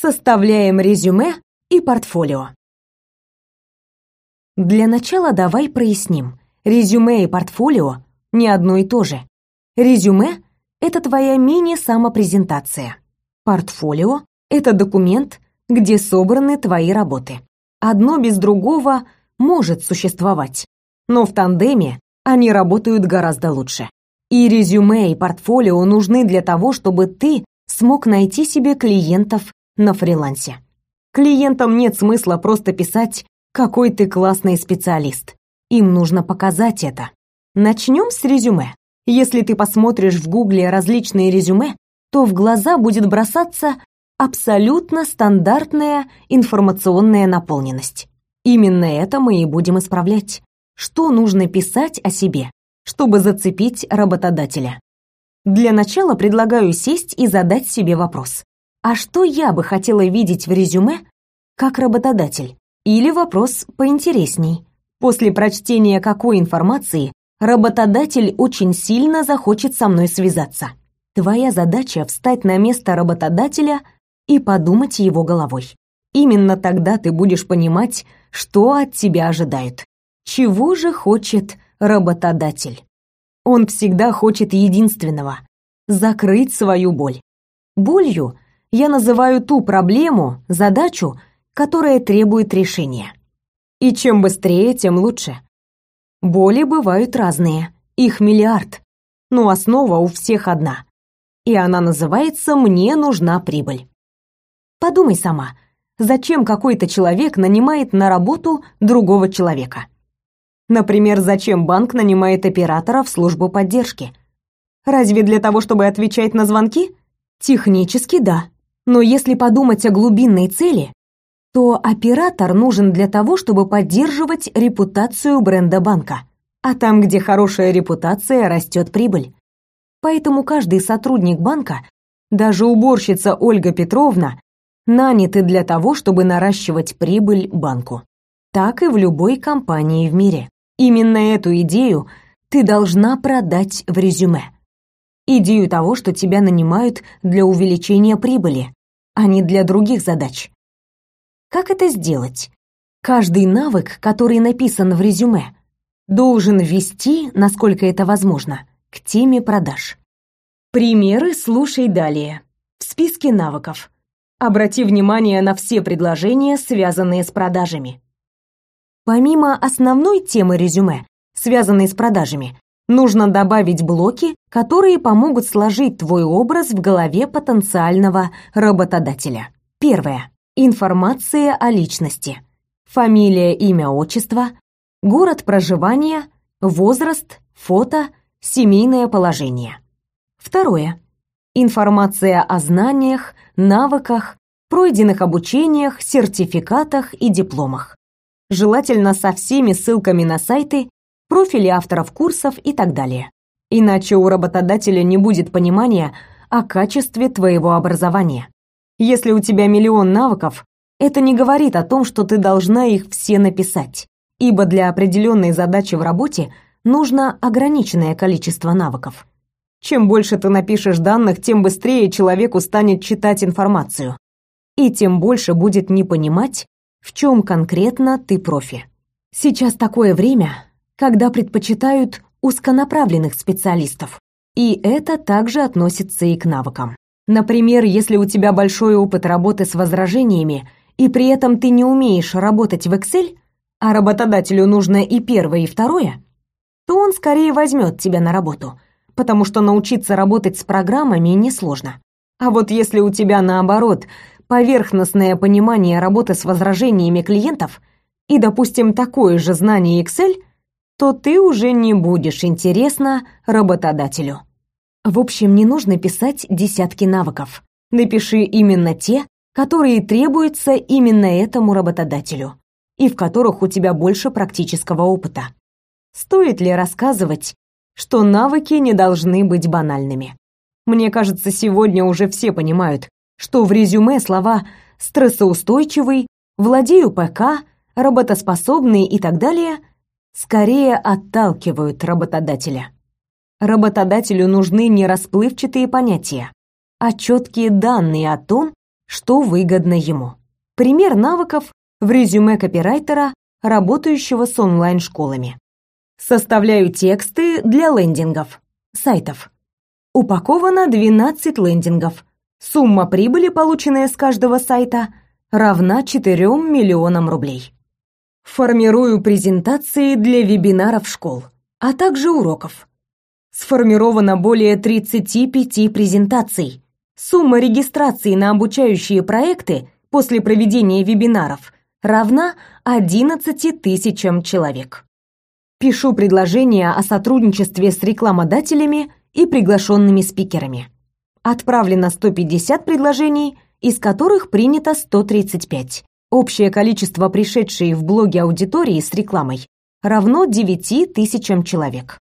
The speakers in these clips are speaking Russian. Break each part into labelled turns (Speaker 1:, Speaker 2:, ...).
Speaker 1: составляем резюме и портфолио. Для начала давай проясним. Резюме и портфолио не одно и то же. Резюме — это твоя мини-самопрезентация. Портфолио — это документ, где собраны твои работы. Одно без другого может существовать, но в тандеме они работают гораздо лучше. И резюме и портфолио нужны для того, чтобы ты смог найти себе клиентов на фрилансе. Клиентам нет смысла просто писать «какой ты классный специалист». Им нужно показать это. Начнем с резюме. Если ты посмотришь в гугле различные резюме, то в глаза будет бросаться абсолютно стандартная информационная наполненность. Именно это мы и будем исправлять. Что нужно писать о себе, чтобы зацепить работодателя? Для начала предлагаю сесть и задать себе вопрос. А что я бы хотела видеть в резюме как работодатель? Или вопрос поинтересней. После прочтения какой информации работодатель очень сильно захочет со мной связаться? Твоя задача встать на место работодателя и подумать его головой. Именно тогда ты будешь понимать, что от тебя ожидают. Чего же хочет работодатель? Он всегда хочет единственного — закрыть свою боль. Болью я называю ту проблему, задачу, которая требует решения. И чем быстрее, тем лучше. Боли бывают разные, их миллиард, но основа у всех одна. И она называется «мне нужна прибыль». Подумай сама, зачем какой-то человек нанимает на работу другого человека? Например, зачем банк нанимает оператора в службу поддержки? Разве для того, чтобы отвечать на звонки? Технически да. Но если подумать о глубинной цели, то оператор нужен для того, чтобы поддерживать репутацию бренда банка. А там, где хорошая репутация, растет прибыль. Поэтому каждый сотрудник банка, даже уборщица Ольга Петровна, наняты для того, чтобы наращивать прибыль банку. Так и в любой компании в мире. Именно эту идею ты должна продать в резюме. Идею того, что тебя нанимают для увеличения прибыли, а не для других задач. Как это сделать? Каждый навык, который написан в резюме, должен вести, насколько это возможно, к теме продаж. Примеры слушай далее. В списке навыков. Обрати внимание на все предложения, связанные с продажами. Помимо основной темы резюме, связанной с продажами, нужно добавить блоки, которые помогут сложить твой образ в голове потенциального работодателя. Первое. Информация о личности. Фамилия, имя, отчество, город проживания, возраст, фото, семейное положение. Второе. Информация о знаниях, навыках, пройденных обучениях, сертификатах и дипломах желательно со всеми ссылками на сайты, профили авторов курсов и так далее. Иначе у работодателя не будет понимания о качестве твоего образования. Если у тебя миллион навыков, это не говорит о том, что ты должна их все написать, ибо для определенной задачи в работе нужно ограниченное количество навыков. Чем больше ты напишешь данных, тем быстрее человеку станет читать информацию, и тем больше будет не понимать, в чем конкретно ты профи. Сейчас такое время, когда предпочитают узконаправленных специалистов. И это также относится и к навыкам. Например, если у тебя большой опыт работы с возражениями, и при этом ты не умеешь работать в Excel, а работодателю нужно и первое, и второе, то он скорее возьмет тебя на работу, потому что научиться работать с программами несложно. А вот если у тебя наоборот поверхностное понимание работы с возражениями клиентов и, допустим, такое же знание Excel, то ты уже не будешь интересна работодателю. В общем, не нужно писать десятки навыков. Напиши именно те, которые требуются именно этому работодателю и в которых у тебя больше практического опыта. Стоит ли рассказывать, что навыки не должны быть банальными? Мне кажется, сегодня уже все понимают, что в резюме слова «стрессоустойчивый», «владею ПК», «работоспособный» и так далее скорее отталкивают работодателя. Работодателю нужны не расплывчатые понятия, а четкие данные о том, что выгодно ему. Пример навыков в резюме копирайтера, работающего с онлайн-школами. Составляю тексты для лендингов, сайтов. Упаковано 12 лендингов. Сумма прибыли, полученная с каждого сайта, равна 4 миллионам рублей. Формирую презентации для вебинаров школ, а также уроков. Сформировано более 35 презентаций. Сумма регистрации на обучающие проекты после проведения вебинаров равна 11 тысячам человек. Пишу предложения о сотрудничестве с рекламодателями и приглашенными спикерами. Отправлено 150 предложений, из которых принято 135. Общее количество пришедшей в блоги аудитории с рекламой равно 9 тысячам человек.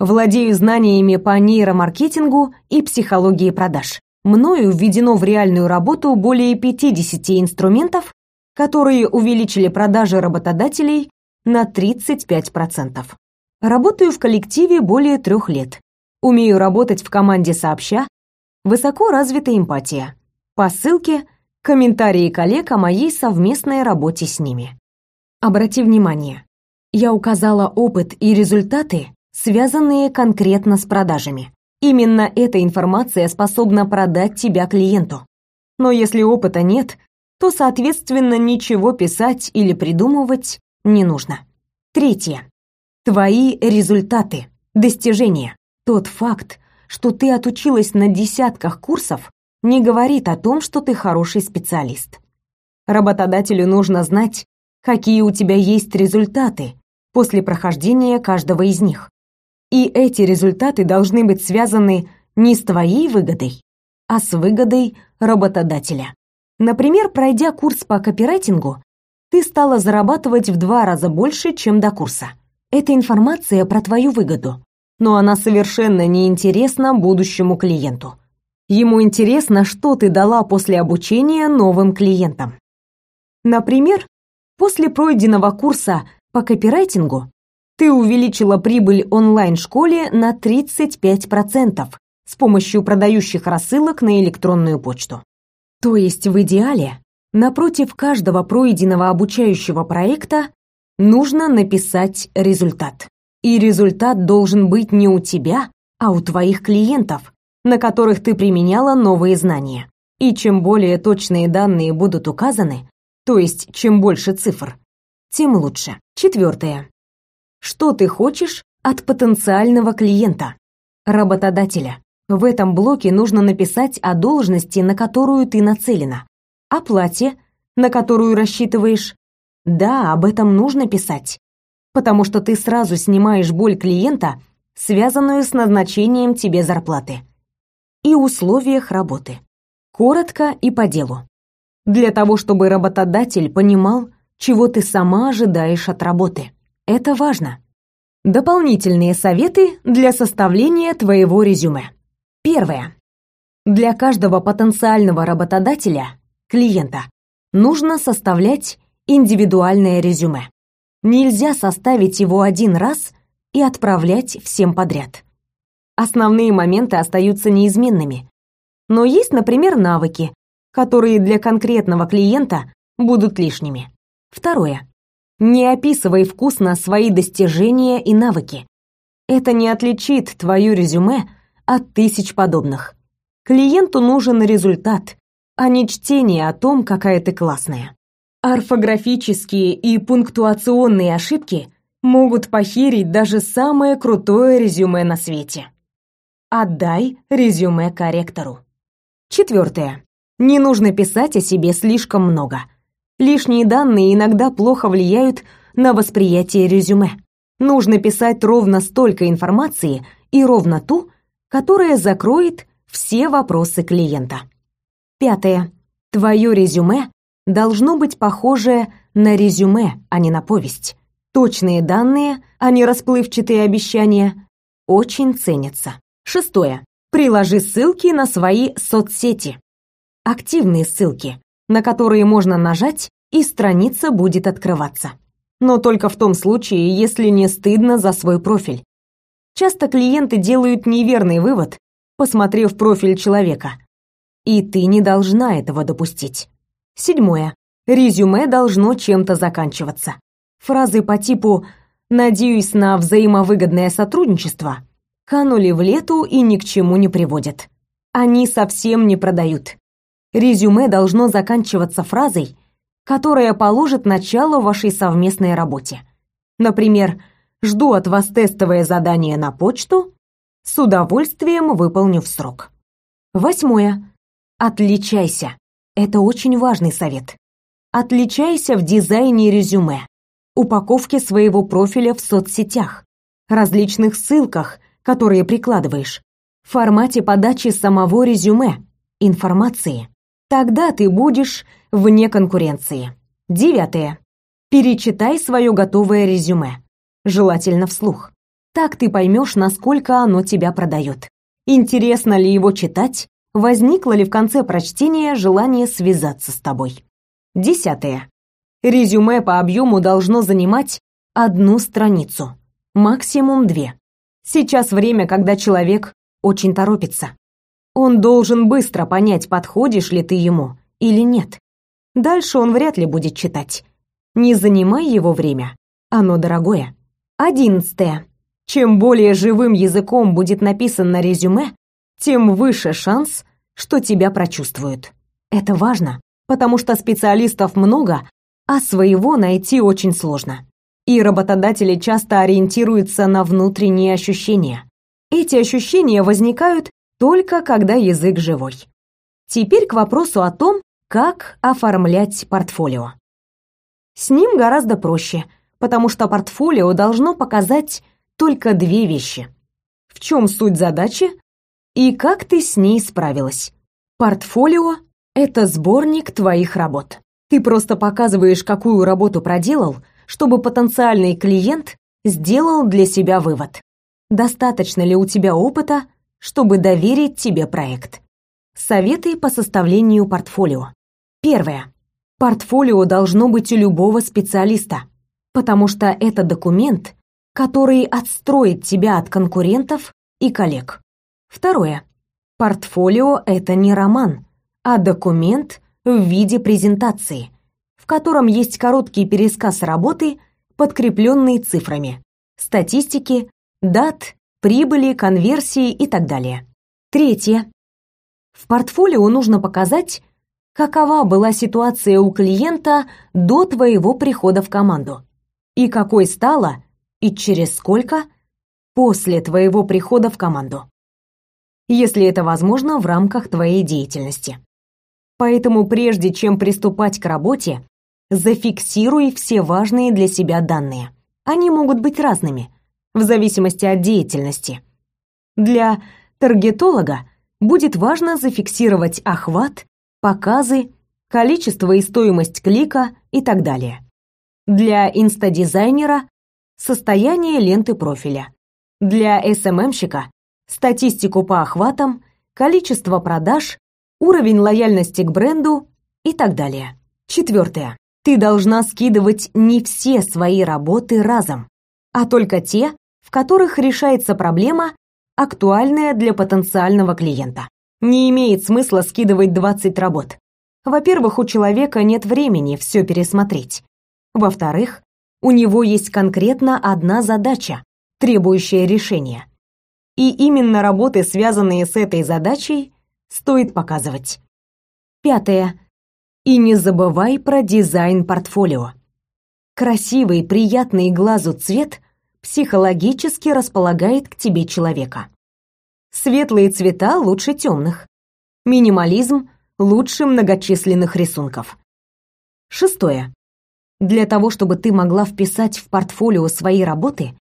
Speaker 1: Владею знаниями по нейромаркетингу и психологии продаж. Мною введено в реальную работу более 50 инструментов, которые увеличили продажи работодателей на 35%. Работаю в коллективе более трех лет. Умею работать в команде сообща, высоко развита эмпатия. По ссылке комментарии коллег о моей совместной работе с ними. Обрати внимание, я указала опыт и результаты, связанные конкретно с продажами. Именно эта информация способна продать тебя клиенту. Но если опыта нет, то, соответственно, ничего писать или придумывать не нужно. Третье. Твои результаты, достижения. Тот факт, что ты отучилась на десятках курсов, не говорит о том, что ты хороший специалист. Работодателю нужно знать, какие у тебя есть результаты после прохождения каждого из них. И эти результаты должны быть связаны не с твоей выгодой, а с выгодой работодателя. Например, пройдя курс по копирайтингу, ты стала зарабатывать в два раза больше, чем до курса. Это информация про твою выгоду но она совершенно не интересна будущему клиенту. Ему интересно, что ты дала после обучения новым клиентам. Например, после пройденного курса по копирайтингу ты увеличила прибыль онлайн-школе на 35% с помощью продающих рассылок на электронную почту. То есть в идеале напротив каждого пройденного обучающего проекта нужно написать результат. И результат должен быть не у тебя, а у твоих клиентов, на которых ты применяла новые знания. И чем более точные данные будут указаны, то есть чем больше цифр, тем лучше. Четвертое. Что ты хочешь от потенциального клиента, работодателя? В этом блоке нужно написать о должности, на которую ты нацелена, о плате, на которую рассчитываешь. Да, об этом нужно писать потому что ты сразу снимаешь боль клиента, связанную с назначением тебе зарплаты, и условиях работы. Коротко и по делу. Для того, чтобы работодатель понимал, чего ты сама ожидаешь от работы. Это важно. Дополнительные советы для составления твоего резюме. Первое. Для каждого потенциального работодателя, клиента, нужно составлять индивидуальное резюме. Нельзя составить его один раз и отправлять всем подряд. Основные моменты остаются неизменными. Но есть, например, навыки, которые для конкретного клиента будут лишними. Второе. Не описывай вкусно свои достижения и навыки. Это не отличит твое резюме от тысяч подобных. Клиенту нужен результат, а не чтение о том, какая ты классная. Орфографические и пунктуационные ошибки могут похерить даже самое крутое резюме на свете. Отдай резюме корректору. Четвертое. Не нужно писать о себе слишком много. Лишние данные иногда плохо влияют на восприятие резюме. Нужно писать ровно столько информации и ровно ту, которая закроет все вопросы клиента. Пятое. Твое резюме должно быть похоже на резюме, а не на повесть. Точные данные, а не расплывчатые обещания, очень ценятся. Шестое. Приложи ссылки на свои соцсети. Активные ссылки, на которые можно нажать, и страница будет открываться. Но только в том случае, если не стыдно за свой профиль. Часто клиенты делают неверный вывод, посмотрев профиль человека. И ты не должна этого допустить. Седьмое. Резюме должно чем-то заканчиваться. Фразы по типу «надеюсь на взаимовыгодное сотрудничество» канули в лету и ни к чему не приводят. Они совсем не продают. Резюме должно заканчиваться фразой, которая положит начало вашей совместной работе. Например, «Жду от вас тестовое задание на почту, с удовольствием выполню в срок». Восьмое. Отличайся. Это очень важный совет. Отличайся в дизайне резюме, упаковке своего профиля в соцсетях, различных ссылках, которые прикладываешь, формате подачи самого резюме, информации. Тогда ты будешь вне конкуренции. Девятое. Перечитай свое готовое резюме, желательно вслух. Так ты поймешь, насколько оно тебя продает. Интересно ли его читать возникло ли в конце прочтения желание связаться с тобой. Десятое. Резюме по объему должно занимать одну страницу, максимум две. Сейчас время, когда человек очень торопится. Он должен быстро понять, подходишь ли ты ему или нет. Дальше он вряд ли будет читать. Не занимай его время, оно дорогое. Одиннадцатое. Чем более живым языком будет написано резюме, тем выше шанс, что тебя прочувствуют. Это важно, потому что специалистов много, а своего найти очень сложно. И работодатели часто ориентируются на внутренние ощущения. Эти ощущения возникают только когда язык живой. Теперь к вопросу о том, как оформлять портфолио. С ним гораздо проще, потому что портфолио должно показать только две вещи. В чем суть задачи и как ты с ней справилась. Портфолио — это сборник твоих работ. Ты просто показываешь, какую работу проделал, чтобы потенциальный клиент сделал для себя вывод. Достаточно ли у тебя опыта, чтобы доверить тебе проект? Советы по составлению портфолио. Первое. Портфолио должно быть у любого специалиста, потому что это документ, который отстроит тебя от конкурентов и коллег. Второе. Портфолио — это не роман, а документ в виде презентации, в котором есть короткий пересказ работы, подкрепленный цифрами, статистики, дат, прибыли, конверсии и так далее. Третье. В портфолио нужно показать, какова была ситуация у клиента до твоего прихода в команду и какой стала и через сколько после твоего прихода в команду если это возможно в рамках твоей деятельности. Поэтому прежде чем приступать к работе, зафиксируй все важные для себя данные. Они могут быть разными, в зависимости от деятельности. Для таргетолога будет важно зафиксировать охват, показы, количество и стоимость клика и так далее. Для инстадизайнера – состояние ленты профиля. Для СММщика статистику по охватам, количество продаж, уровень лояльности к бренду и так далее. Четвертое. Ты должна скидывать не все свои работы разом, а только те, в которых решается проблема, актуальная для потенциального клиента. Не имеет смысла скидывать 20 работ. Во-первых, у человека нет времени все пересмотреть. Во-вторых, у него есть конкретно одна задача, требующая решения. И именно работы, связанные с этой задачей, стоит показывать. Пятое. И не забывай про дизайн портфолио. Красивый, приятный глазу цвет психологически располагает к тебе человека. Светлые цвета лучше темных. Минимализм лучше многочисленных рисунков. Шестое. Для того, чтобы ты могла вписать в портфолио свои работы,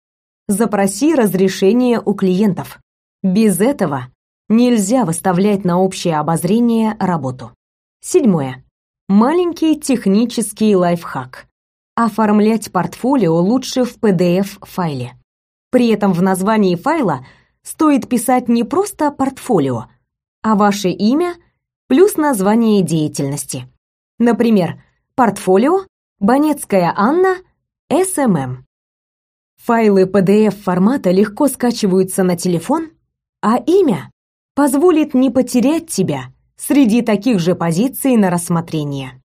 Speaker 1: запроси разрешение у клиентов. Без этого нельзя выставлять на общее обозрение работу. Седьмое. Маленький технический лайфхак. Оформлять портфолио лучше в PDF-файле. При этом в названии файла стоит писать не просто портфолио, а ваше имя плюс название деятельности. Например, портфолио Банецкая Анна, СММ. Файлы PDF-формата легко скачиваются на телефон, а имя позволит не потерять тебя среди таких же позиций на рассмотрение.